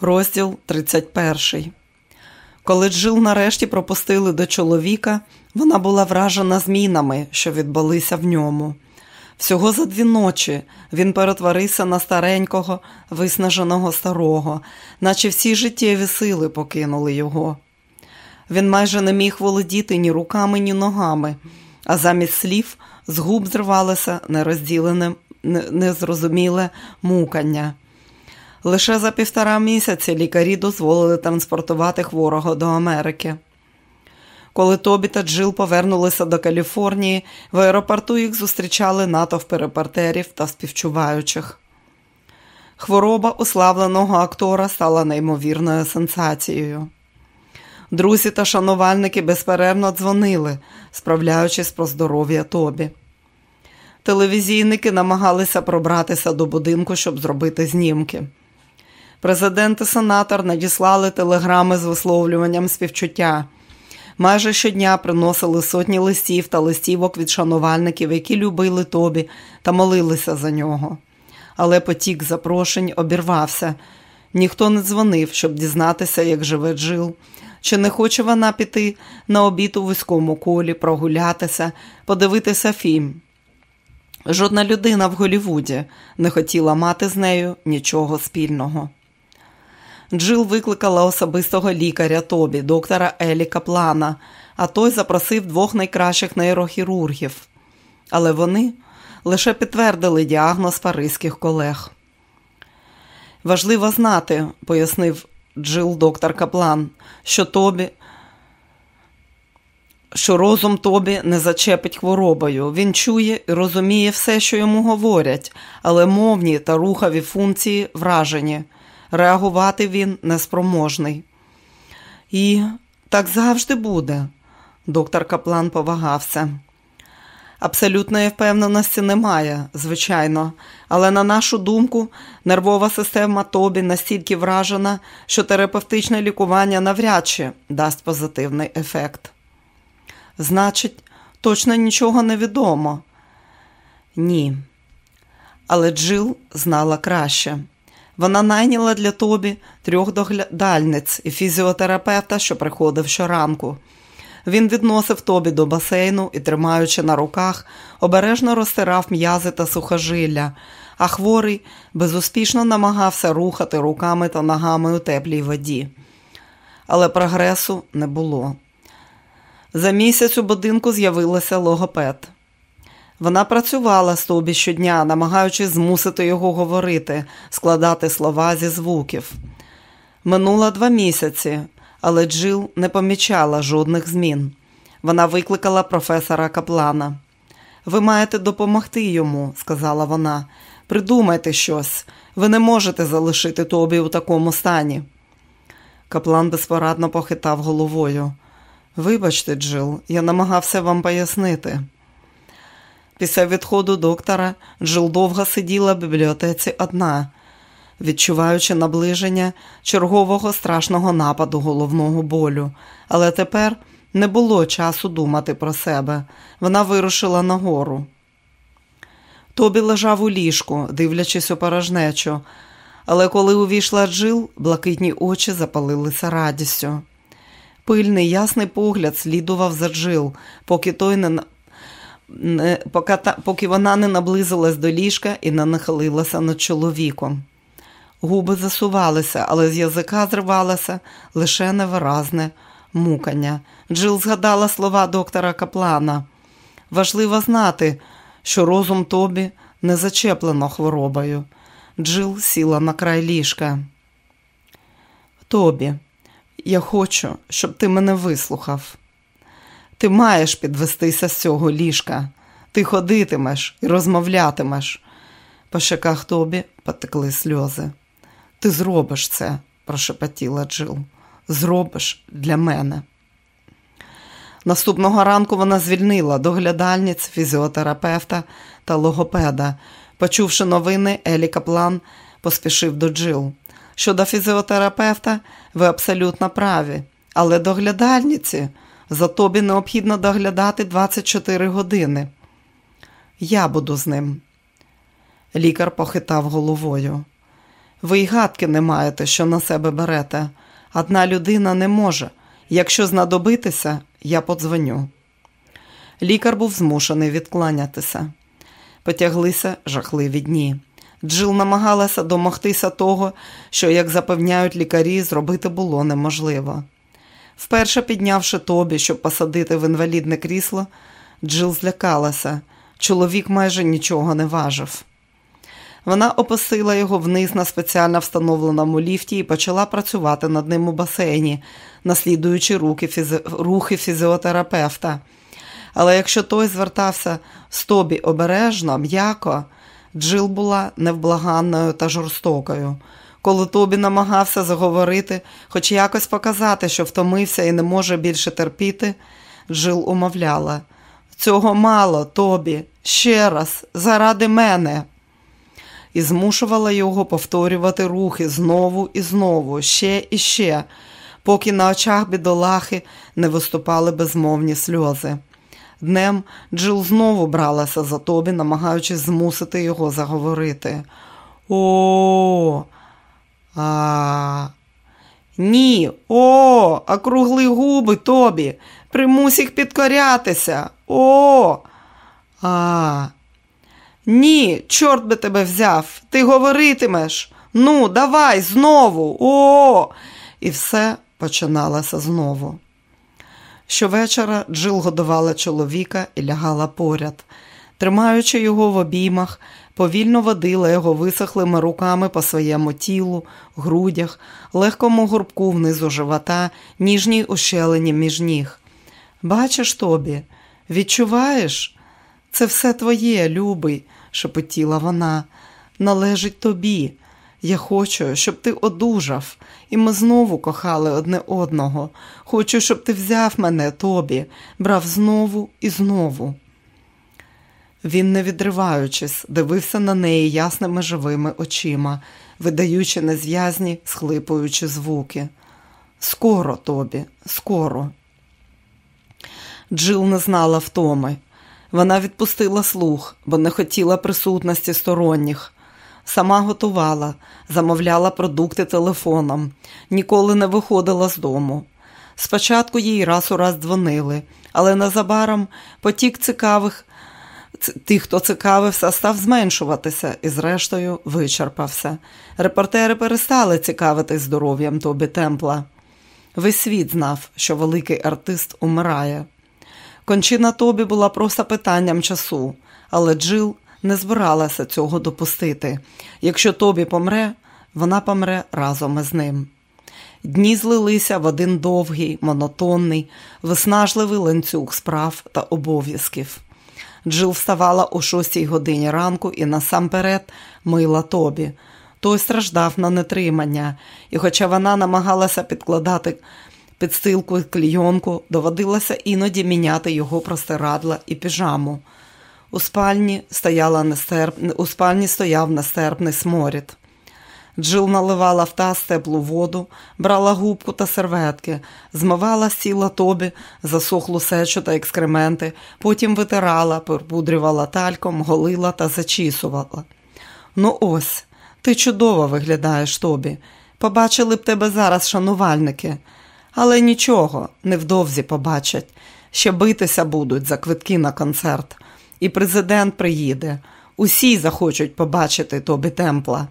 Розділ 31. Коли Джил нарешті пропустили до чоловіка, вона була вражена змінами, що відбулися в ньому. Всього за дві ночі він перетворився на старенького, виснаженого старого, наче всі життєві сили покинули його. Він майже не міг володіти ні руками, ні ногами, а замість слів з губ зривалося нерозділене, незрозуміле мукання. Лише за півтора місяці лікарі дозволили транспортувати хворого до Америки. Коли Тобі та Джил повернулися до Каліфорнії, в аеропорту їх зустрічали натовпи репортерів та співчуваючих. Хвороба уславленого актора стала неймовірною сенсацією. Друзі та шанувальники безперервно дзвонили, справляючись про здоров'я Тобі. Телевізійники намагалися пробратися до будинку, щоб зробити знімки. Президент і сенатор надіслали телеграми з висловлюванням співчуття. Майже щодня приносили сотні листів та листівок від шанувальників, які любили Тобі та молилися за нього. Але потік запрошень обірвався. Ніхто не дзвонив, щоб дізнатися, як живе Джил. Чи не хоче вона піти на обід у вузькому колі, прогулятися, подивитися фільм. Жодна людина в Голівуді не хотіла мати з нею нічого спільного. Джил викликала особистого лікаря Тобі, доктора Елі Каплана, а той запросив двох найкращих нейрохірургів. Але вони лише підтвердили діагноз паризьких колег. Важливо знати, пояснив Джил доктор Каплан, що Тобі. Що розум Тобі не зачепить хворобою. Він чує і розуміє все, що йому говорять, але мовні та рухові функції вражені реагувати він неспроможний. І так завжди буде, доктор Каплан повагався. Абсолютної впевненості немає, звичайно, але на нашу думку, нервова система Тобі настільки вражена, що терапевтичне лікування навряд чи дасть позитивний ефект. Значить, точно нічого не відомо. Ні. Але Джил знала краще. Вона найняла для Тобі трьох доглядальниць і фізіотерапевта, що приходив щоранку. Він відносив Тобі до басейну і, тримаючи на руках, обережно розтирав м'язи та сухожилля, а хворий безуспішно намагався рухати руками та ногами у теплій воді. Але прогресу не було. За місяць у будинку з'явилася логопед. Вона працювала з Тобі щодня, намагаючись змусити його говорити, складати слова зі звуків. Минуло два місяці, але Джил не помічала жодних змін. Вона викликала професора Каплана. Ви маєте допомогти йому, сказала вона. Придумайте щось, ви не можете залишити Тобі у такому стані. Каплан безпорадно похитав головою. Вибачте, Джил, я намагався вам пояснити. Після відходу доктора Джил довго сиділа в бібліотеці одна, відчуваючи наближення чергового страшного нападу головного болю. Але тепер не було часу думати про себе. Вона вирушила нагору. Тобі лежав у ліжку, дивлячись у порожнечу, але коли увійшла Джил, блакитні очі запалилися радістю. Пильний ясний погляд слідував за Джил, поки той не поки, поки вона не наблизилась до ліжка і не нахилилася над чоловіком. Губи засувалися, але з язика зривалося лише невиразне мукання. Джил згадала слова доктора Каплана. Важливо знати, що розум тобі не зачеплено хворобою. Джил сіла на край ліжка. Тобі, я хочу, щоб ти мене вислухав. Ти маєш підвестися з цього ліжка. Ти ходитимеш і розмовлятимеш. По щеках тобі потекли сльози. Ти зробиш це, прошепотіла Джил. Зробиш для мене. Наступного ранку вона звільнила доглядальниць, фізіотерапевта та логопеда. Почувши новини, Елі Каплан поспішив до Джил. Щодо фізіотерапевта, ви абсолютно праві, але доглядальниці за тобі необхідно доглядати 24 години. Я буду з ним. Лікар похитав головою. Ви й гадки не маєте, що на себе берете. Одна людина не може. Якщо знадобитися, я подзвоню. Лікар був змушений відкланятися. Потяглися жахливі дні. Джил намагалася домогтися того, що, як запевняють лікарі, зробити було неможливо. Вперше піднявши тобі, щоб посадити в інвалідне крісло, Джил злякалася. Чоловік майже нічого не важив. Вона опустила його вниз на спеціально встановленому ліфті і почала працювати над ним у басейні, наслідуючи руки фізи... рухи фізіотерапевта. Але якщо той звертався з тобі обережно, м'яко, Джил була невблаганною та жорстокою. Коли Тобі намагався заговорити, хоч якось показати, що втомився і не може більше терпіти, Джил умовляла цього мало, Тобі, ще раз, заради мене. І змушувала його повторювати рухи знову і знову, ще і ще, поки на очах бідолахи не виступали безмовні сльози. Днем Джил знову бралася за тобі, намагаючись змусити його заговорити. О, а. Ні, о, округли губи тобі. Примусь їх підкорятися. О. А. Ні, чорт би тебе взяв. Ти говоритимеш. Ну, давай знову. О. І все починалося знову. Щовечора Джил годувала чоловіка і лягала поряд. Тримаючи його в обіймах, повільно водила його висохлими руками по своєму тілу, грудях, легкому горбку внизу живота, ніжній ущелині між ніг. Бачиш тобі, відчуваєш? Це все твоє, любий, шепотіла вона. Належить тобі. Я хочу, щоб ти одужав, і ми знову кохали одне одного. Хочу, щоб ти взяв мене тобі, брав знову і знову. Він, не відриваючись, дивився на неї ясними живими очима, видаючи незв'язні, схлипуючи звуки. Скоро тобі, скоро. Джил не знала втоми. Вона відпустила слух, бо не хотіла присутності сторонніх. Сама готувала, замовляла продукти телефоном, ніколи не виходила з дому. Спочатку їй раз у раз дзвонили, але незабаром потік цікавих, тих, хто цікавився, став зменшуватися і, зрештою, вичерпався. Репортери перестали цікавитись здоров'ям Тобі Темпла. Весь світ знав, що великий артист умирає. Кончина Тобі була просто питанням часу, але Джил не збиралася цього допустити. Якщо Тобі помре, вона помре разом із ним. Дні злилися в один довгий, монотонний, виснажливий ланцюг справ та обов'язків. Джил вставала о шостій годині ранку і насамперед мила Тобі. Той страждав на нетримання, і, хоча вона намагалася підкладати підстилку і клійонку, доводилося іноді міняти його простирадла і піжаму. У спальні, стояла нестерп... у спальні стояв нестерпний сморід. Джил наливала в таз теплу воду, брала губку та серветки, змивала з тіла тобі, засохлу сечу та екскременти, потім витирала, перепудрювала тальком, голила та зачісувала. Ну ось, ти чудово виглядаєш тобі. Побачили б тебе зараз шанувальники, але нічого, невдовзі побачать. Ще битися будуть за квитки на концерт. І президент приїде. Усі захочуть побачити Тобі Темпла.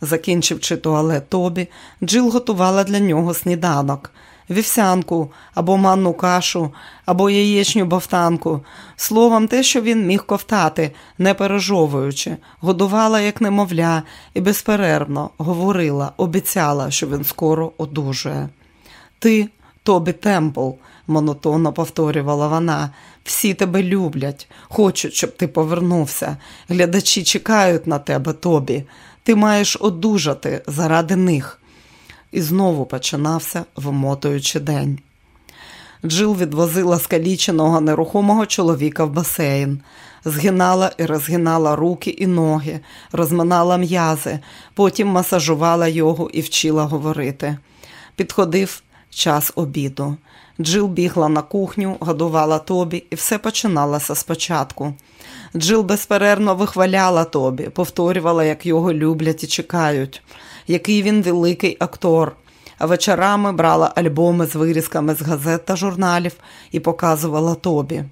Закінчивши туалет Тобі, Джил готувала для нього сніданок, вівсянку або манну кашу, або яєчню бовтанку, словом, те, що він міг ковтати, не пережовуючи, годувала, як немовля, і безперервно говорила, обіцяла, що він скоро одужує. Ти, Тобі Темпл, монотонно повторювала вона, всі тебе люблять, хочуть, щоб ти повернувся. Глядачі чекають на тебе, Тобі. Ти маєш одужати заради них. І знову починався вимотуючи день. Джил відвозила скаліченого нерухомого чоловіка в басейн, згинала і розгинала руки і ноги, розминала м'язи, потім масажувала його і вчила говорити. Підходив час обіду. Джил бігла на кухню, годувала Тобі, і все починалося спочатку. Джил безперервно вихваляла Тобі, повторювала, як його люблять і чекають. який він великий актор, а вечорами брала альбоми з вирізками з газет та журналів і показувала тобі.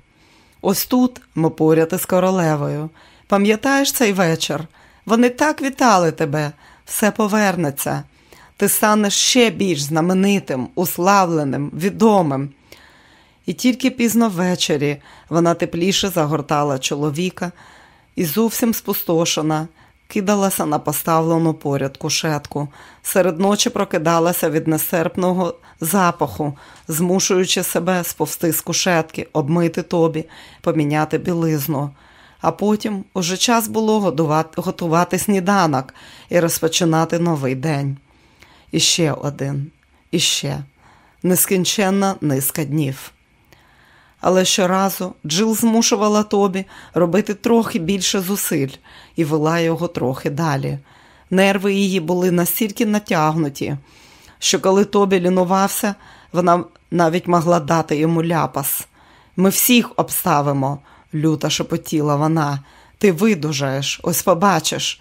Ось тут ми поряд із королевою. Пам'ятаєш цей вечір? Вони так вітали тебе, все повернеться. Ти станеш ще більш знаменитим, уславленим, відомим. І тільки пізно ввечері вона тепліше загортала чоловіка і зовсім спустошена, кидалася на поставлену поряд кушетку, серед ночі прокидалася від несерпного запаху, змушуючи себе сповзти з кушетки, обмити тобі, поміняти білизну. А потім уже час було годувати, готувати сніданок і розпочинати новий день. І ще один, і ще нескінченна низка днів. Але щоразу Джил змушувала Тобі робити трохи більше зусиль і вела його трохи далі. Нерви її були настільки натягнуті, що коли Тобі лінувався, вона навіть могла дати йому ляпас. Ми всіх обставимо, люто шепотіла вона. Ти видужаєш, ось побачиш.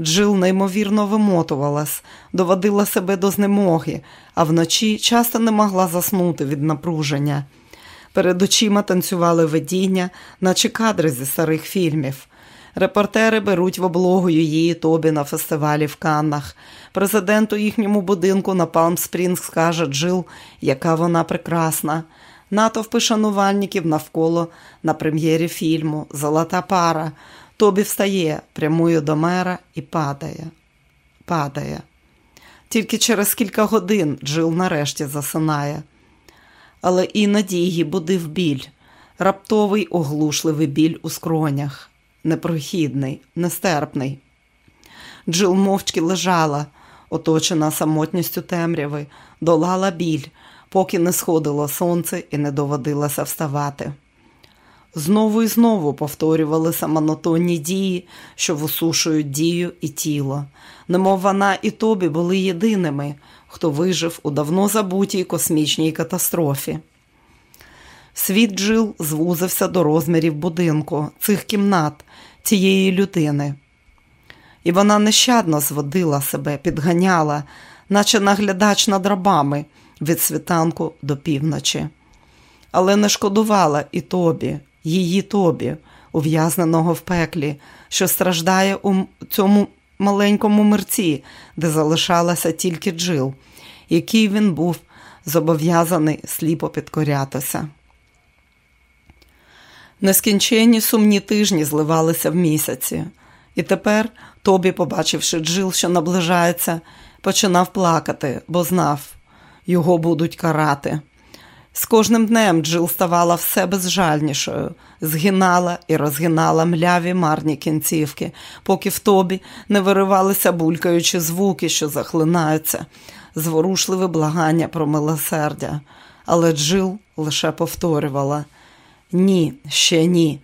Джил неймовірно вимотувалась, доводила себе до знемоги, а вночі часто не могла заснути від напруження. Перед очима танцювали видіння, наче кадри зі старих фільмів. Репортери беруть в облогу її Тобі на фестивалі в Каннах. Президент у їхньому будинку на Палм Спрінгс скаже Джил, яка вона прекрасна. Натовпи шанувальників навколо на прем'єрі фільму Золота пара. Тобі встає, прямує до мера і падає. Падає. Тільки через кілька годин Джил нарешті засинає. Але іноді її будив біль, раптовий оглушливий біль у скронях, непрохідний, нестерпний. Джил мовчки лежала, оточена самотністю темряви, долала біль, поки не сходило сонце і не доводилося вставати. Знову і знову повторювалися монотонні дії, що висушують дію і тіло, немов вона і тобі були єдиними, хто вижив у давно забутій космічній катастрофі. Світ Джил звузився до розмірів будинку, цих кімнат, цієї людини. І вона нещадно зводила себе, підганяла, наче наглядач над рабами від світанку до півночі. Але не шкодувала і тобі, її тобі, ув'язненого в пеклі, що страждає у цьому маленькому мерці, де залишалася тільки Джил, який він був зобов'язаний сліпо підкорятися. Нескінченні сумні тижні зливалися в місяці, і тепер Тобі, побачивши Джил, що наближається, починав плакати, бо знав, його будуть карати. З кожним днем Джил ставала все безжальнішою, згинала і розгинала мляві марні кінцівки, поки в тобі не виривалися булькаючі звуки, що захлинаються, зворушливе благання про милосердя. Але Джил лише повторювала ні, ще ні.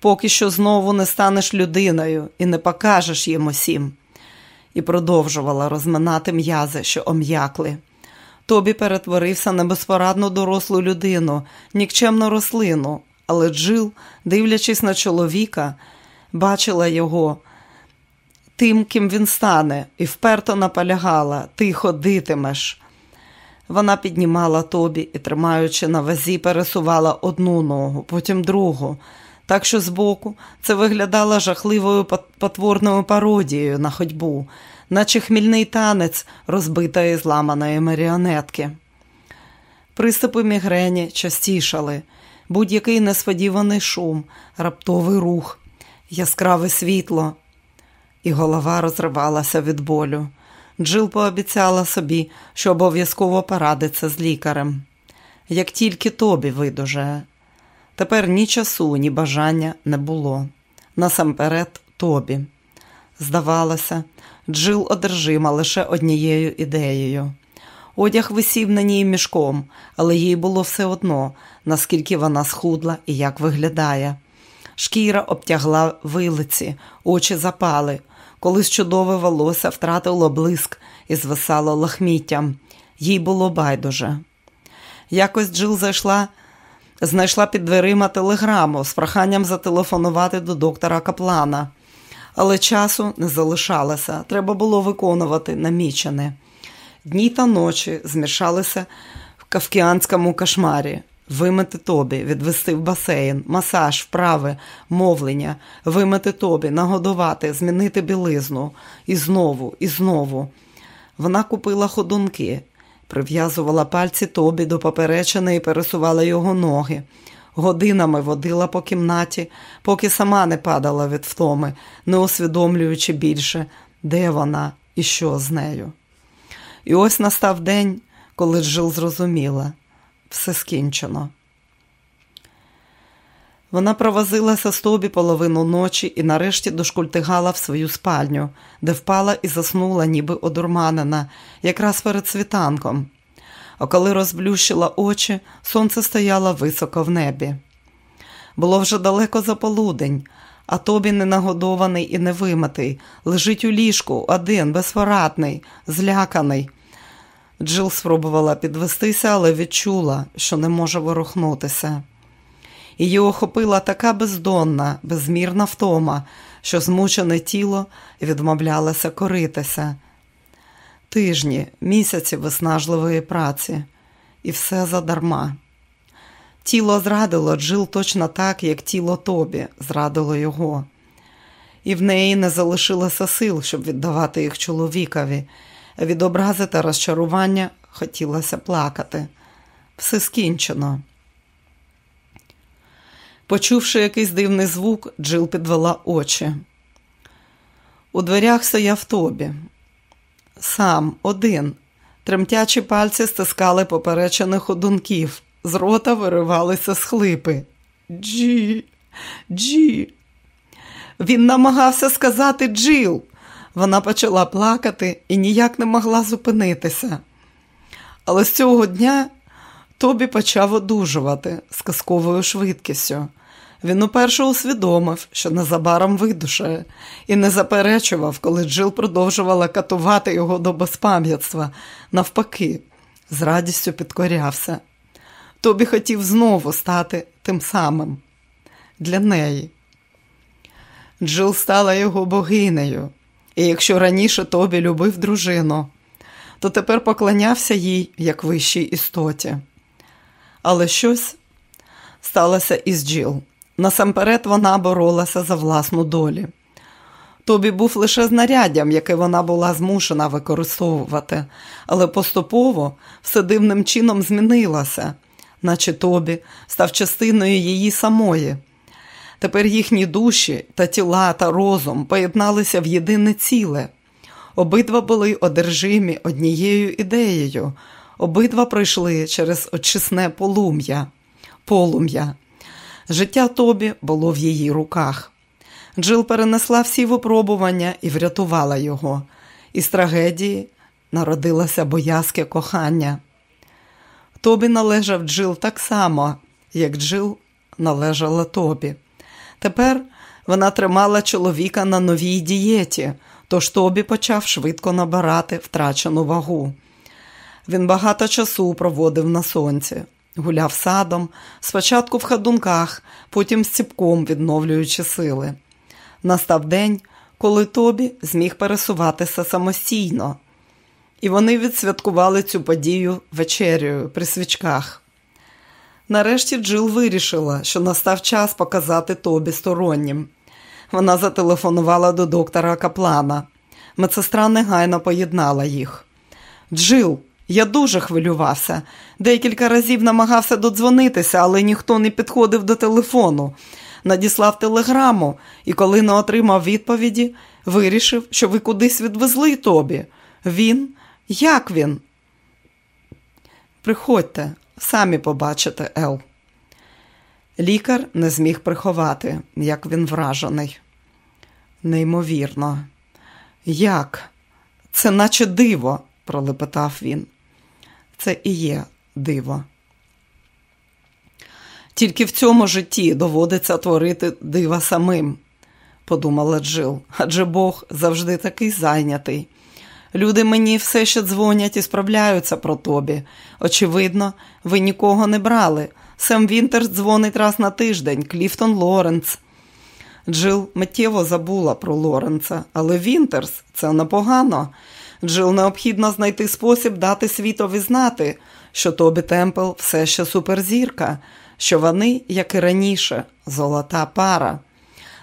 Поки що знову не станеш людиною і не покажеш їм усім. І продовжувала розминати м'язи, що ом'якли. Тобі перетворився на безпорадну дорослу людину, нікчемну рослину, але Джил, дивлячись на чоловіка, бачила його тим, ким він стане, і вперто наполягала ти ходитимеш. Вона піднімала тобі і, тримаючи на вазі, пересувала одну ногу, потім другу. Так що збоку це виглядало жахливою потворною пародією на ходьбу наче хмільний танець розбитої зламаної маріонетки. Приступи мігрені частішали, будь-який несподіваний шум, раптовий рух, яскраве світло, і голова розривалася від болю. Джил пообіцяла собі, що обов'язково порадиться з лікарем. Як тільки тобі видужає. Тепер ні часу, ні бажання не було. Насамперед тобі. Здавалося, Джил одержима лише однією ідеєю. Одяг висів на ній мішком, але їй було все одно, наскільки вона схудла і як виглядає. Шкіра обтягла вилиці, очі запали, колись чудове волосся втратило блиск і звисало лахміттям. Їй було байдуже. Якось Джил зайшла, знайшла під дверима телеграму з проханням зателефонувати до доктора Каплана Але часу не залишалося, треба було виконувати намічене. Дні та ночі змішалися в кавкіанському кошмарі. Вимити тобі, відвести в басейн, масаж, вправи, мовлення, вимити тобі, нагодувати, змінити білизну. І знову, і знову. Вона купила ходунки, прив'язувала пальці тобі до поперечини і пересувала його ноги. Годинами водила по кімнаті, поки сама не падала від втоми, не усвідомлюючи більше, де вона і що з нею. І ось настав день, коли Джил зрозуміла все скінчено. Вона провозилася з тобі половину ночі і нарешті дошкультигала в свою спальню, де впала і заснула, ніби одурманена, якраз перед світанком. А коли розблющила очі, сонце стояло високо в небі. Було вже далеко за полудень, а тобі ненагодований і невимитий, лежить у ліжку, один, безпорадний, зляканий. Джил спробувала підвестися, але відчула, що не може ворухнутися. Її охопила така бездонна, безмірна втома, що змучене тіло відмовлялося коритися. Тижні, місяці виснажливої праці, і все задарма. Тіло зрадило Джил точно так, як тіло Тобі зрадило його, і в неї не залишилося сил, щоб віддавати їх чоловікові. Від образи та розчарування хотілося плакати. Все скінчено. Почувши якийсь дивний звук, Джил підвела очі. У дверях стояв Тобі. Сам один. Тремтячі пальці стискали поперечених ходунків, з рота виривалися схлипи. Джі, Джі. Він намагався сказати Джил. Вона почала плакати і ніяк не могла зупинитися. Але з цього дня Тобі почав одужувати з казковою швидкістю. Він уперше усвідомив, що незабаром видушає, і не заперечував, коли Джил продовжувала катувати його до безпам'ятства. Навпаки, з радістю підкорявся. Тобі хотів знову стати тим самим для неї. Джил стала його богинею, і якщо раніше Тобі любив дружину, то тепер поклонявся їй як вищій істоті. Але щось сталося із Джил. Насамперед вона боролася за власну долю. Тобі був лише знаряддям, яке вона була змушена використовувати, але поступово все дивним чином змінилося, наче Тобі став частиною її самої. Тепер їхні душі та тіла та розум поєдналися в єдине ціле. Обидва були одержимі однією ідеєю, обидва пройшли через очисне полум'я. полум'я. Життя Тобі було в її руках. Джил перенесла всі випробування і врятувала його. Із трагедії народилося боязке кохання. Тобі належав Джил так само, як Джил належала Тобі. Тепер вона тримала чоловіка на новій дієті, тож Тобі почав швидко набирати втрачену вагу. Він багато часу проводив на сонці, гуляв садом, спочатку в ходунках, потім з ціпком відновлюючи сили. Настав день, коли Тобі зміг пересуватися самостійно, і вони відсвяткували цю подію вечерю при свічках. Нарешті Джил вирішила, що настав час показати Тобі стороннім. Вона зателефонувала до доктора Каплана. Медсестра негайно поєднала їх. Джил, я дуже хвилювався. Декілька разів намагався додзвонитися, але ніхто не підходив до телефону. Надіслав телеграму і, коли не отримав відповіді, вирішив, що ви кудись відвезли Тобі. Він? Як він? Приходьте, самі побачите, Ел. Лікар не зміг приховати, як він вражений. Неймовірно. Як? Це наче диво, пролепетав він. Це і є диво. Тільки в цьому житті доводиться творити дива самим, подумала Джил, адже Бог завжди такий зайнятий. Люди мені все ще дзвонять і справляються про тобі. Очевидно, ви нікого не брали. Сем Вінтерс дзвонить раз на тиждень, Кліфтон Лоренц. Джил миттєво забула про Лоренца, але Вінтерс це непогано. Джил необхідно знайти спосіб дати світові знати, що Тобі Темпл все ще суперзірка, що вони, як і раніше, золота пара.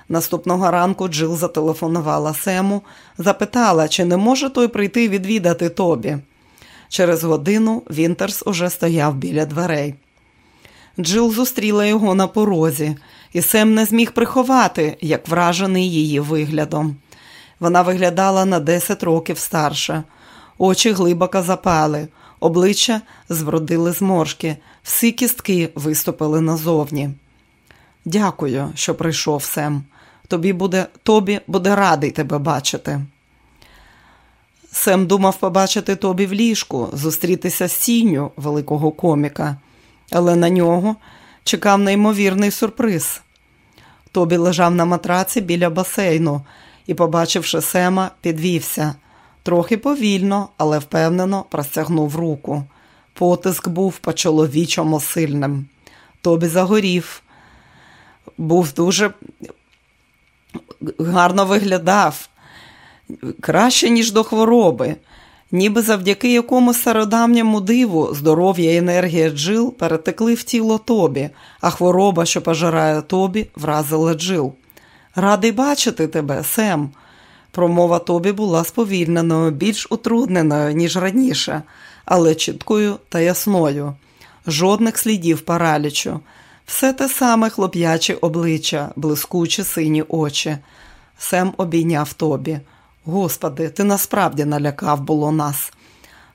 Наступного ранку Джил зателефонувала Сему, запитала, чи не може той прийти відвідати Тобі. Через годину Вінтерс уже стояв біля дверей. Джил зустріла його на порозі, і Сем не зміг приховати, як вражений її виглядом. Вона виглядала на 10 років старше, очі глибоко запали, обличчя звродили зморшки, всі кістки виступили назовні. Дякую, що прийшов Сем. Тобі буде, Тобі буде радий тебе бачити. Сем думав побачити Тобі в ліжку, зустрітися з сінню великого коміка, але на нього чекав неймовірний сюрприз. Тобі лежав на матраці біля басейну і, побачивши Сема, підвівся. Трохи повільно, але впевнено простягнув руку. Потиск був по чоловічому сильним. Тобі загорів, був дуже гарно виглядав, краще, ніж до хвороби, ніби завдяки якомусь стародавньому диву здоров'я і енергія Джил перетекли в тіло Тобі, а хвороба, що пожирає Тобі, вразила Джил. Радий бачити тебе, Сем. Промова Тобі була сповільненою, більш утрудненою, ніж раніше, але чіткою та ясною. Жодних слідів паралічу. Все те саме хлоп'яче обличчя, блискучі сині очі. Сем обійняв Тобі. Господи, ти насправді налякав було нас.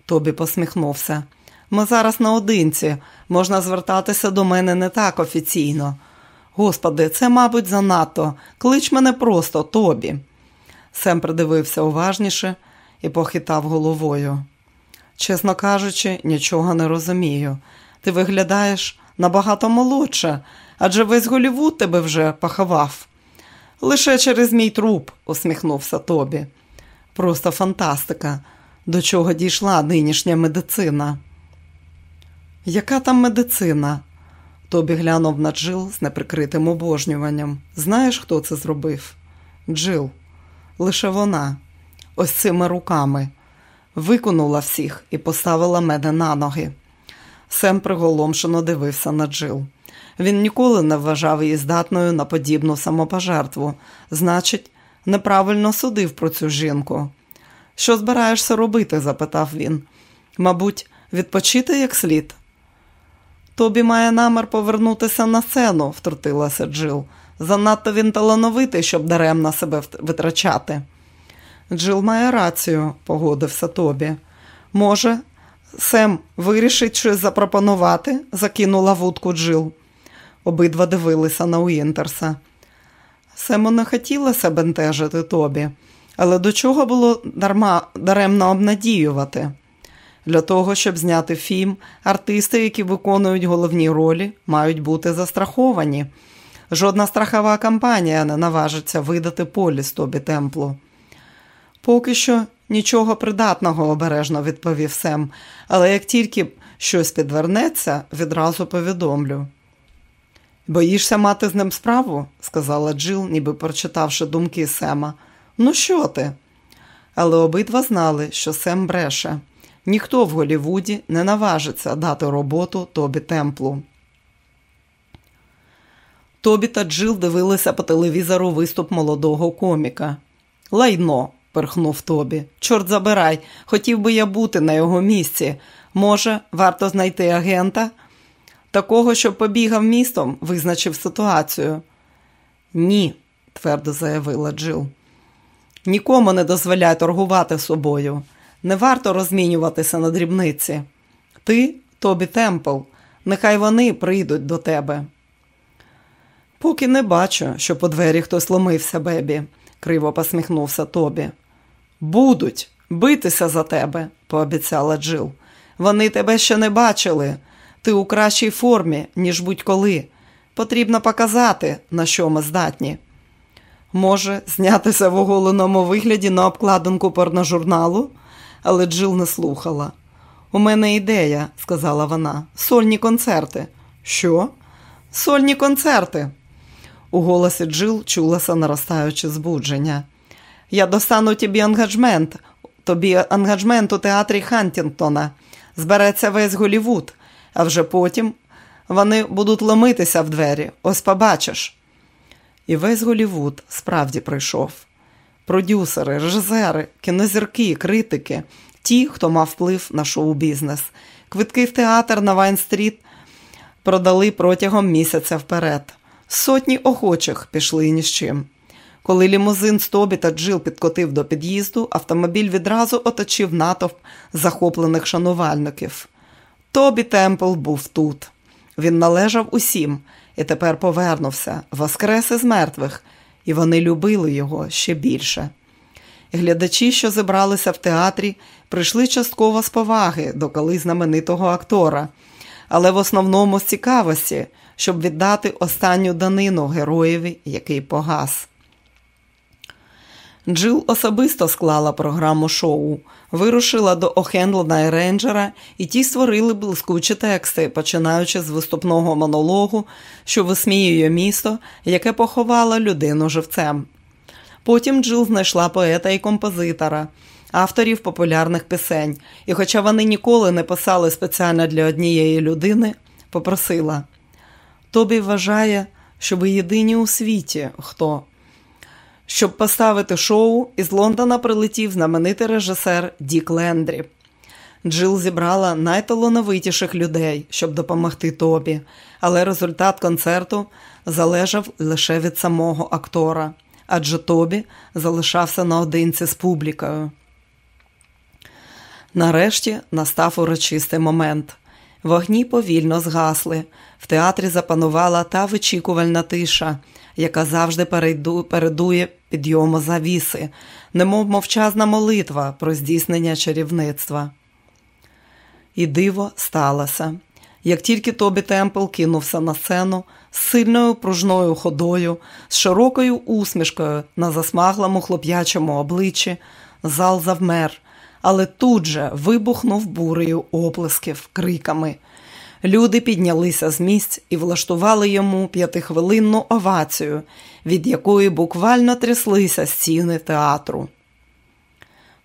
Тобі посміхнувся. Ми зараз наодинці, можна звертатися до мене не так офіційно. Господи, це, мабуть, занадто. Клич мене просто Тобі. Сем придивився уважніше і похитав головою. Чесно кажучи, нічого не розумію. Ти виглядаєш набагато молодше, адже весь Голівуд тебе вже поховав. Лише через мій труп, усміхнувся Тобі. Просто фантастика, до чого дійшла нинішня медицина. Яка там медицина? Тобі глянув на Джил з неприкритим обожнюванням. Знаєш, хто це зробив? Джил, лише вона, ось цими руками, виконула всіх і поставила мене на ноги. Сем приголомшено дивився на Джил. Він ніколи не вважав її здатною на подібну самопожертву, значить, неправильно судив про цю жінку. Що збираєшся робити? запитав він. Мабуть, відпочити як слід. Тобі має намір повернутися на сцену, втрутилася Джил. Занадто він талановитий, щоб даремно себе витрачати. Джил має рацію, погодився Тобі. Може, Сем вирішить щось запропонувати, закинула вудку Джил. Обидва дивилися на Уінтерса. Сему не хотілося бентежити Тобі, але до чого було дарма, даремно обнадіювати? Для того, щоб зняти фільм, артисти, які виконують головні ролі, мають бути застраховані. Жодна страхова компанія не наважиться видати поліс Тобі Темплу. Поки що нічого придатного, обережно відповів Сем, але як тільки щось підвернеться, відразу повідомлю. Боїшся мати з ним справу? сказала Джил, ніби прочитавши думки Сема. Ну, що ти? Але обидва знали, що Сем бреше. Ніхто в Голівуді не наважиться дати роботу Тобі Темплу. Тобі та Джил дивилися по телевізору виступ молодого коміка. Лайно, перхнув Тобі. Чорт забирай, хотів би я бути на його місці. Може, варто знайти агента? Такого, що побігав містом, визначив ситуацію. Ні, твердо заявила Джил. Нікому не дозволяй торгувати собою. Не варто розмінюватися на дрібниці. Ти, Тобі Темпл, нехай вони прийдуть до тебе. Поки не бачу, що по двері хтось ломився, Бебі, криво посміхнувся Тобі. Будуть битися за тебе, пообіцяла Джил. Вони тебе ще не бачили. Ти у кращій формі, ніж будь-коли. Потрібно показати, на що ми здатні. Може, знятися в оголеному вигляді на обкладинку порножурналу? Але Джил не слухала. У мене ідея, сказала вона, сольні концерти. Що? Сольні концерти. У голосі Джил чулося наростаюче збудження. Я достану тобі ангажмент, тобі ангажмент у театрі Хантінгтона. Збереться весь Голівуд, а вже потім вони будуть ломитися в двері. Ось побачиш. І весь Голівуд справді прийшов. Продюсери, режисери, кінозірки, критики, ті, хто мав вплив на шоу-бізнес. Квитки в театр на Вайн-стріт продали протягом місяця вперед. Сотні охочих пішли ні з чим. Коли лімузин з Тобі та Джил підкотив до під'їзду, автомобіль відразу оточив натовп захоплених шанувальників. Тобі Темпл був тут. Він належав усім і тепер повернувся, воскрес із мертвих, і вони любили його ще більше. Глядачі, що зібралися в театрі, прийшли частково з поваги до коли знаменитого актора, але в основному з цікавості, щоб віддати останню данину героєві, який погас. Джил особисто склала програму шоу, вирушила до Охенлона і Рейнджера, і ті створили блискучі тексти, починаючи з виступного монологу, що висміює місто, яке поховало людину живцем. Потім Джил знайшла поета і композитора, авторів популярних пісень, і, хоча вони ніколи не писали спеціально для однієї людини, попросила: Тобі вважає, що ви єдині у світі, хто. Щоб поставити шоу, із Лондона прилетів знаменитий режисер Дік Лендрі. Джил зібрала найталановитіших людей, щоб допомогти Тобі, але результат концерту залежав лише від самого актора, адже Тобі залишався наодинці з публікою. Нарешті настав урочистий момент. Вогні повільно згасли. В театрі запанувала та вичікувальна тиша, яка завжди передує підйому завіси, немов мовчазна молитва про здійснення чарівництва. І диво сталося. Як тільки Тобі Темпл кинувся на сцену з сильною пружною ходою, з широкою усмішкою на засмаглому хлоп'ячому обличчі, зал завмер, але тут же вибухнув бурею оплесків, криками. Люди піднялися з місць і влаштували йому п'ятихвилинну овацію, від якої буквально тряслися стіни театру.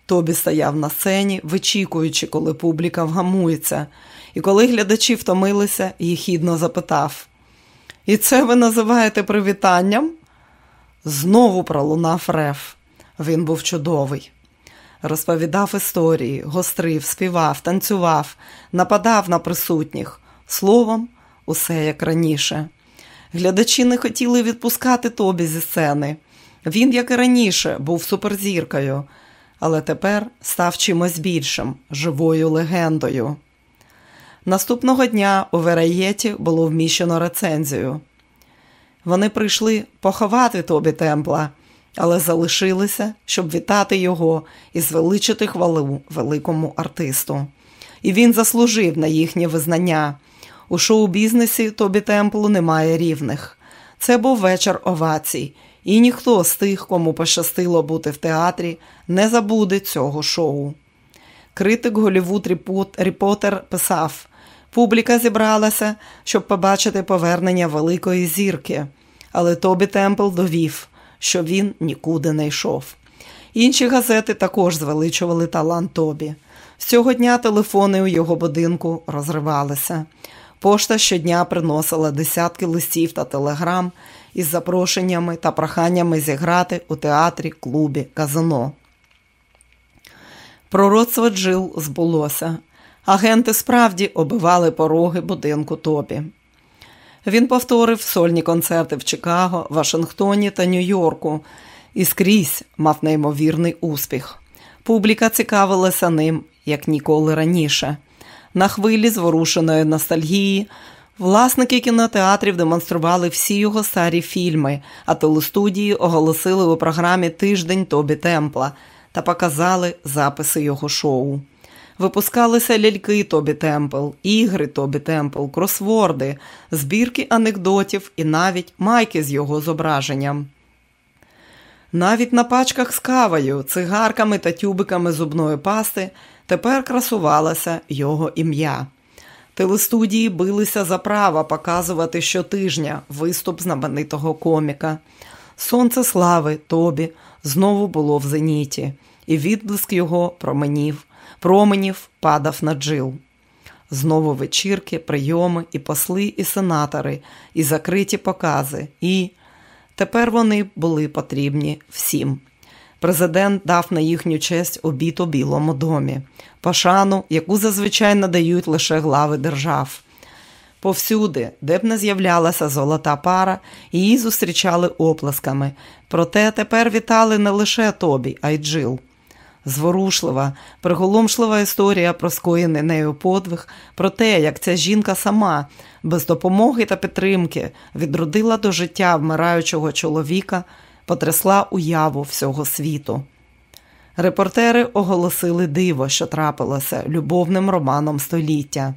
Тобі стояв на сцені, вичікуючи, коли публіка вгамується, і коли глядачі втомилися, їхідно запитав: І це ви називаєте привітанням? Знову пролунав реф. Він був чудовий. Розповідав історії, гострив, співав, танцював, нападав на присутніх. Словом, усе як раніше. Глядачі не хотіли відпускати Тобі зі сцени. Він, як і раніше, був суперзіркою, але тепер став чимось більшим, живою легендою. Наступного дня у Вераєті було вміщено рецензію. Вони прийшли поховати Тобі Темпла, але залишилися, щоб вітати його і звеличити хвалу великому артисту. І він заслужив на їхнє визнання. У шоу-бізнесі Тобі Темплу немає рівних. Це був вечір овацій, і ніхто з тих, кому пощастило бути в театрі, не забуде цього шоу. Критик Голівуд Ріпотер писав: публіка зібралася, щоб побачити повернення великої зірки, але Тобі Темпл довів, що він нікуди не йшов. Інші газети також звеличували талант Тобі. З цього дня телефони у його будинку розривалися. Пошта щодня приносила десятки листів та телеграм із запрошеннями та проханнями зіграти у театрі, клубі, казино. Пророцтво Джил збулося. Агенти справді обивали пороги будинку Тобі. Він повторив сольні концерти в Чикаго, Вашингтоні та Нью-Йорку і скрізь мав неймовірний успіх. Публіка цікавилася ним як ніколи раніше. На хвилі зворушеної ностальгії власники кінотеатрів демонстрували всі його старі фільми, а телестудії оголосили у програмі Тиждень Тобі Темпла та показали записи його шоу. Випускалися ляльки Тобі Темпл, ігри Тобі Темпл, кросворди, збірки анекдотів і навіть майки з його зображенням. Навіть на пачках з кавою, цигарками та тюбиками зубної пасти тепер красувалося його ім'я. Телестудії билися за право показувати щотижня виступ знаменитого коміка. Сонце слави Тобі знову було в зеніті, і відблиск його променів, променів падав на джил. Знову вечірки, прийоми, і посли, і сенатори, і закриті покази. І тепер вони були потрібні всім. Президент дав на їхню честь обід у Білому домі, пошану, яку зазвичай надають лише глави держав. Повсюди, де б не з'являлася золота пара, її зустрічали оплесками. Проте тепер вітали не лише Тобі, а й Джил. Зворушлива, приголомшлива історія про скоєний нею подвиг, про те, як ця жінка сама, без допомоги та підтримки, відродила до життя вмираючого чоловіка, потрясла уяву всього світу. Репортери оголосили диво, що трапилося любовним романом століття.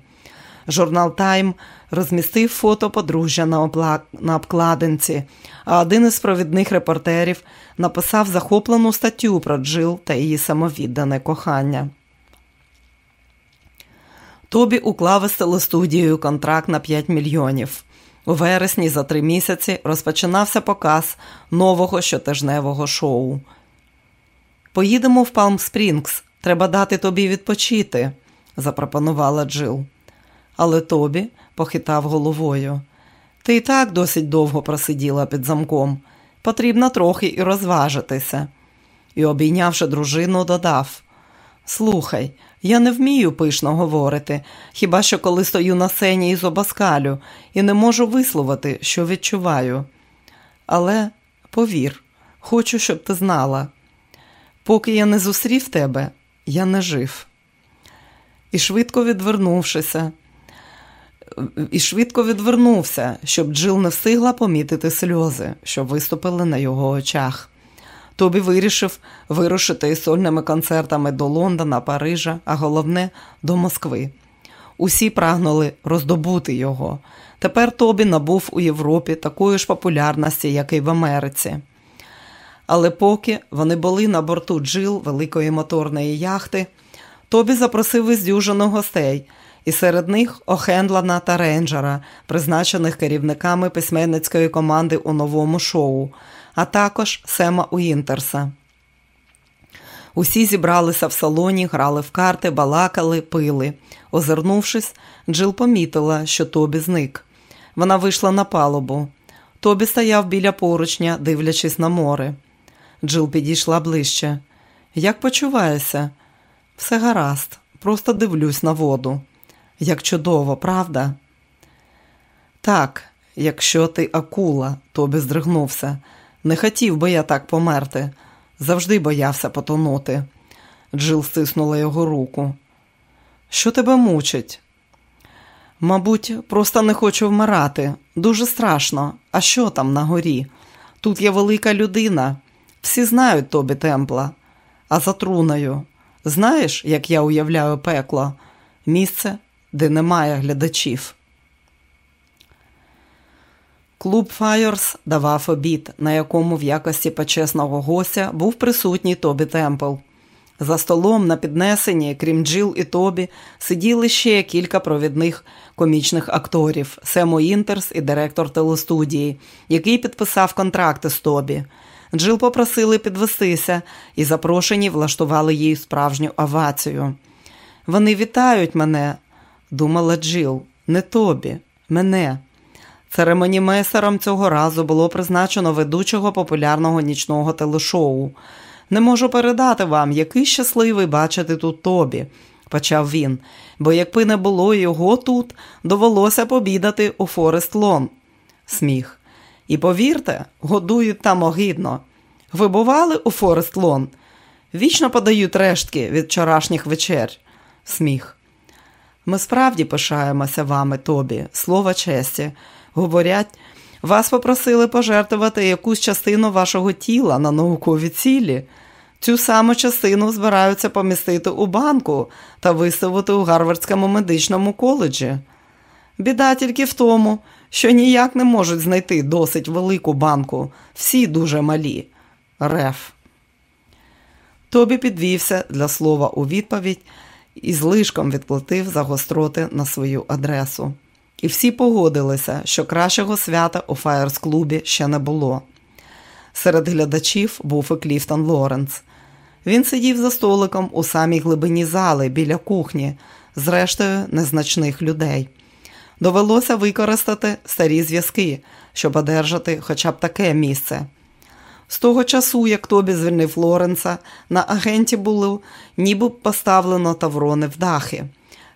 Журнал Тайм розмістив фото подружжя на, обла... на обкладинці, а один із провідних репортерів написав захоплену статтю про Джил та її самовіддане кохання. Тобі уклав із телестудією контракт на 5 мільйонів. У вересні за три місяці розпочинався показ нового щотижневого шоу. Поїдемо в Палм Спрінгс. Треба дати тобі відпочити, запропонувала Джил. Але Тобі похитав головою. Ти і так досить довго просиділа під замком. Потрібно трохи і розважитися. І, обійнявши дружину, додав Слухай, я не вмію пишно говорити, хіба що коли стою на сцені із обаскалю і не можу висловити, що відчуваю. Але повір, хочу, щоб ти знала. Поки я не зустрів тебе, я не жив. І швидко відвернувшися, і швидко відвернувся, щоб Джил не встигла помітити сльози, що виступили на його очах. Тобі вирішив вирушити із сольними концертами до Лондона, Парижа, а головне до Москви. Усі прагнули роздобути його. Тепер Тобі набув у Європі такої ж популярності, як і в Америці. Але поки вони були на борту Джил великої моторної яхти, Тобі запросив із дюжину гостей, і серед них Охендлана та Рейнджера, призначених керівниками письменницької команди у новому шоу, а також Сема Уінтерса. Усі зібралися в салоні, грали в карти, балакали, пили. Озирнувшись, Джил помітила, що Тобі зник. Вона вийшла на палубу. Тобі стояв біля поручня, дивлячись на море. Джил підійшла ближче. Як почуваєшся? Все гаразд, просто дивлюсь на воду. Як чудово, правда? Так, якщо ти акула, Тобі здригнувся. Не хотів би я так померти. Завжди боявся потонути. Джил стиснула його руку. Що тебе мучить? Мабуть, просто не хочу вмирати. Дуже страшно. А що там на горі? Тут є велика людина. Всі знають тобі темпла. А за труною. Знаєш, як я уявляю пекло? Місце, де немає глядачів. Клуб Фраєрс давав обід, на якому в якості почесного гостя був присутній Тобі Темпл. За столом на піднесенні, крім Джил і Тобі, сиділи ще кілька провідних комічних акторів Сем Вінтерс і директор телестудії, який підписав контракти з Тобі. Джил попросили підвестися і запрошені влаштували їй справжню овацію. Вони вітають мене, думала Джил, не тобі, мене. Церемонімейстером цього разу було призначено ведучого популярного нічного телешоу. Не можу передати вам, який щасливий бачити тут Тобі, почав він, бо якби не було його тут, довелося пообідати у Форест Лон. Сміх. І повірте, годують там огидно. Ви бували у Форест Лон? Вічно подають рештки від вчорашніх вечер. Сміх. Ми справді пишаємося вами, Тобі, слово честі. Говорять, вас попросили пожертвувати якусь частину вашого тіла на наукові цілі. Цю саму частину збираються помістити у банку та виставити у Гарвардському медичному коледжі. Біда тільки в тому, що ніяк не можуть знайти досить велику банку, всі дуже малі. Реф. Тобі підвівся для слова у відповідь і злишком відплатив за гостроти на свою адресу. І всі погодилися, що кращого свята у Фаєрс клубі ще не було. Серед глядачів був і Кліфтон Лоренс. Він сидів за столиком у самій глибині зали біля кухні, з рештою незначних людей. Довелося використати старі зв'язки, щоб одержати хоча б таке місце. З того часу, як Тобі звільнив Лоренса, на агенті було ніби поставлено таврони в дахи.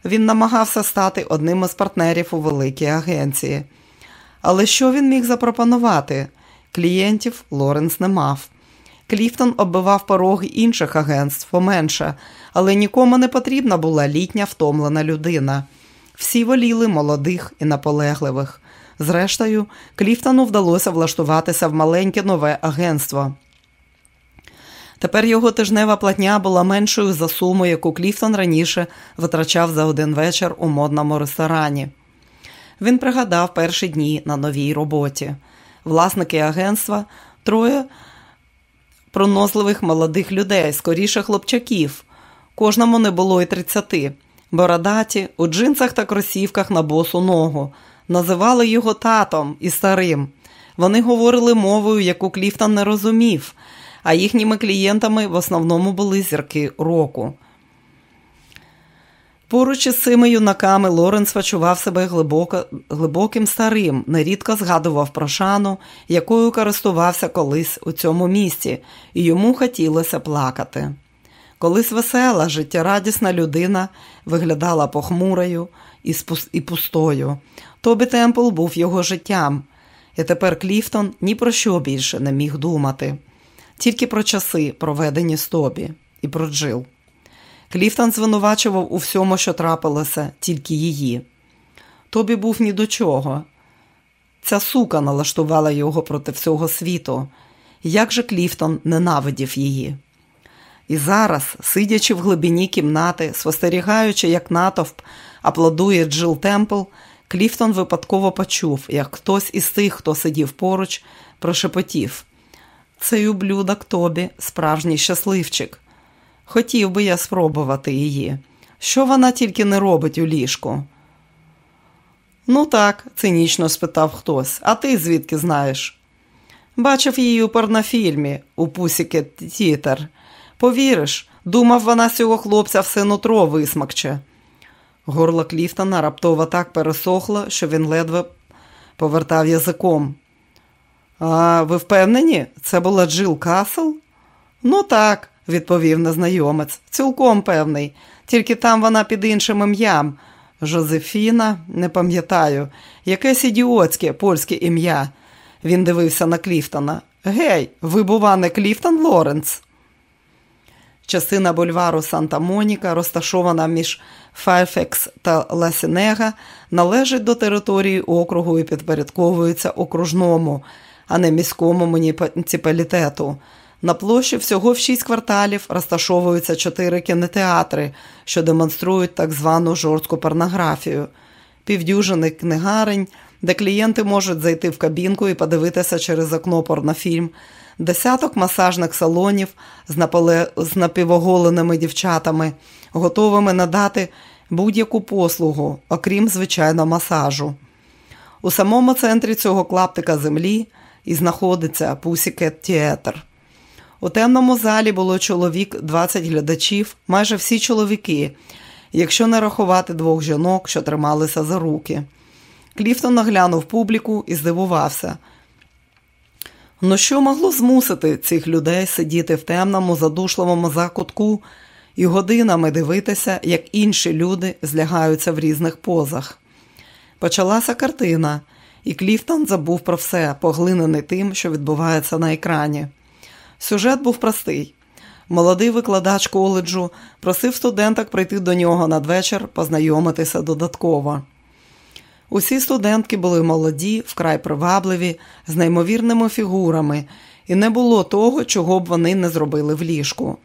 Він намагався стати одним із партнерів у великій агенції. Але що він міг запропонувати? Клієнтів Лоренс не мав. Кліфтон оббивав пороги інших агентств поменше, але нікому не потрібна була літня втомлена людина. Всі воліли молодих і наполегливих. Зрештою, Кліфтону вдалося влаштуватися в маленьке нове агентство. Тепер його тижнева платня була меншою за суму, яку Кліфтон раніше витрачав за один вечір у модному ресторані. Він пригадав перші дні на новій роботі. Власники агентства троє проносливих молодих людей, скоріше хлопчаків. Кожному не було й тридцяти. Бородаті у джинсах та кросівках на босу ногу. Називали його татом і старим. Вони говорили мовою, яку Кліфтон не розумів, а їхніми клієнтами в основному були зірки року. Поруч із цими юнаками Лоренс почував себе глибоко, глибоким старим, нерідко згадував про шану, якою користувався колись у цьому місті, і йому хотілося плакати. Колись весела, життєрадісна людина виглядала похмурою і пустою. Тобі Темпл був його життям, і тепер Кліфтон ні про що більше не міг думати, тільки про часи, проведені з Тобі, і про Джил. Кліфтон звинувачував у всьому, що трапилося, тільки її. Тобі був ні до чого. Ця сука налаштувала його проти всього світу. Як же Кліфтон ненавидів її? І зараз, сидячи в глибині кімнати, спостерігаючи, як натовп аплодує Джил Темпл, Кліфтон випадково почув, як хтось із тих, хто сидів поруч, прошепотів. Цей ублюдок тобі справжній щасливчик. Хотів би я спробувати її. Що вона тільки не робить у ліжку? Ну так, цинічно спитав хтось, а ти звідки знаєш? Бачив її у порнофільмі у Pussycat Theater. Повіриш, думав, вона цього хлопця все нутро висмокче. Горло Кліфтона раптово так пересохло, що він ледве повертав язиком. А ви впевнені, це була Джил Касл? Ну так, відповів незнайомець. Цілком певний, тільки там вона під іншим ім'ям. Жозефіна, не пам'ятаю, якесь ідіотське польське ім'я. Він дивився на Кліфтона. Гей, ви, бува, не Кліфтон Лоренц? Частина бульвару Санта Моніка, розташована між Файрфекс та Ла-Сьєнега, належить до території округу і підпорядковується окружному, а не міському муніципалітету. На площі всього в шість кварталів розташовуються чотири кінотеатри, що демонструють так звану жорстку порнографію, півдюжини книгарень, де клієнти можуть зайти в кабінку і подивитися через окно порнофільм, десяток масажних салонів з, наполе... з напівоголеними дівчатами, готовими надати будь-яку послугу, окрім звичайно масажу. У самому центрі цього клаптика землі і знаходиться Пусікет Театр. У темному залі було чоловік 20 глядачів, майже всі чоловіки, якщо не рахувати двох жінок, що трималися за руки. Кліфтон наглянув публіку і здивувався. Ну що могло змусити цих людей сидіти в темному, задушливому закутку і годинами дивитися, як інші люди злягаються в різних позах? Почалася картина, і Кліфтон забув про все, поглинений тим, що відбувається на екрані. Сюжет був простий. Молодий викладач коледжу просив студенток прийти до нього надвечір, познайомитися додатково. Усі студентки були молоді, вкрай привабливі, з неймовірними фігурами, і не було того, чого б вони не зробили в ліжку.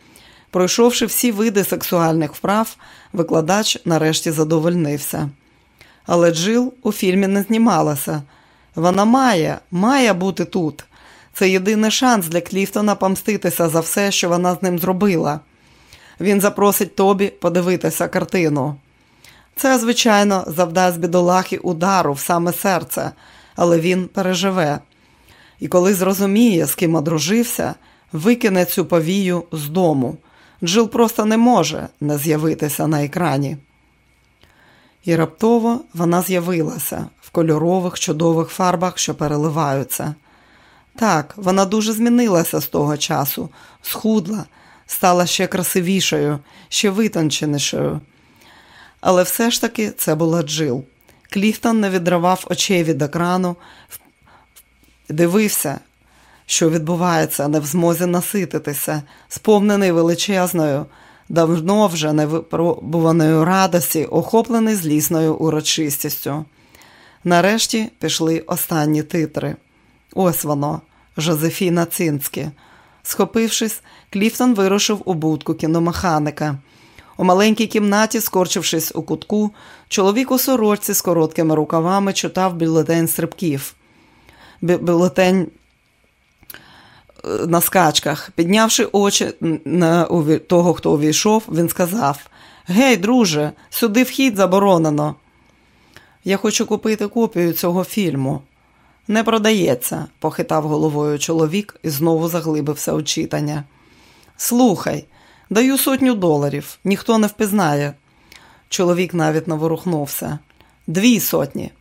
Пройшовши всі види сексуальних вправ, викладач нарешті задовольнився. Але Джил у фільмі не знімалася. Вона має, має бути тут. Це єдиний шанс для Кліфтона помститися за все, що вона з ним зробила. Він запросить тобі подивитися картину. Це, звичайно, завдасть бідолахи удару в саме серце, але він переживе. І коли зрозуміє, з ким одружився, викине цю повію з дому. Джил просто не може не з'явитися на екрані. І раптово вона з'явилася в кольорових чудових фарбах, що переливаються. Так, вона дуже змінилася з того часу, схудла, стала ще красивішою, ще витонченішою. Але все ж таки це була Джил. Кліфтон не відривав очей від екрану, дивився, що відбувається, не в змозі насититися, сповнений величезною, давно вже невипробуваною радості, охоплений злісною урочистістю. Нарешті пішли останні титри. Ось воно, Жозефіна Цинське. Схопившись, Кліфтон вирушив у будку кіномеханика. У маленькій кімнаті, скорчившись у кутку, чоловік у сорочці з короткими рукавами читав бюлетень стрибків. Бюлетень на скачках. Піднявши очі на того, хто увійшов, він сказав: Гей, друже, сюди вхід заборонено. Я хочу купити копію цього фільму. Не продається, похитав головою чоловік і знову заглибився у читання. Слухай, даю сотню доларів, ніхто не впізнає. Чоловік навіть не ворухнувся. Дві сотні.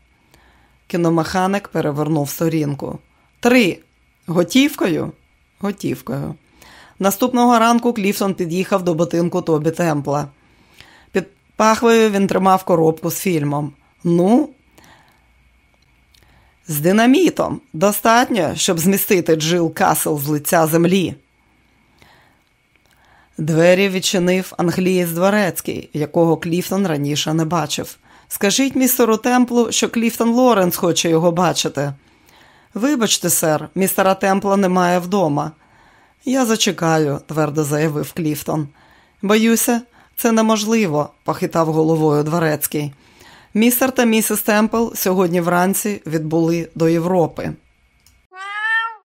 Кіномеханик перевернув сторінку. Три. Готівкою? Готівкою. Наступного ранку Кліфтон під'їхав до ботинку Тобі Темпла. Під пахвою він тримав коробку з фільмом. Ну, з динамітом достатньо, щоб змістити Джил Касл з лиця землі. Двері відчинив англієць дворецький, якого Кліфтон раніше не бачив. Скажіть містеру Темплу, що Кліфтон Лоренс хоче його бачити. Вибачте, сер, містера Темпла немає вдома. Я зачекаю, твердо заявив Кліфтон. Боюся, це неможливо, похитав головою дворецький. Містер та місіс Темпл сьогодні вранці відбули до Європи.